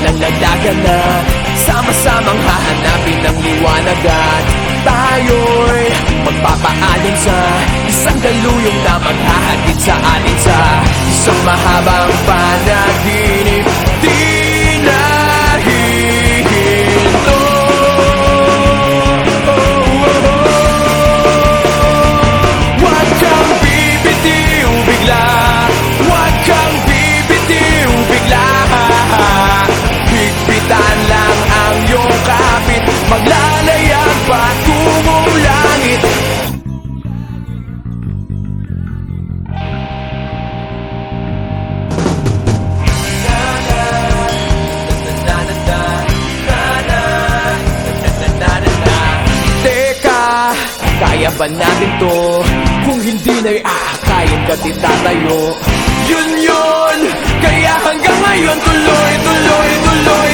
na. Sama-samang hahanapin ng liwanag at Tayo'y magpapaayon sa Isang daluyong na maghahatid sa atin sa Isang mahabang panaginip Pag-usapan natin to. Kung hindi na'y aakayin ah, ka't Yun yun. Kaya hanggang ngayon tuloy, tuloy, tuloy.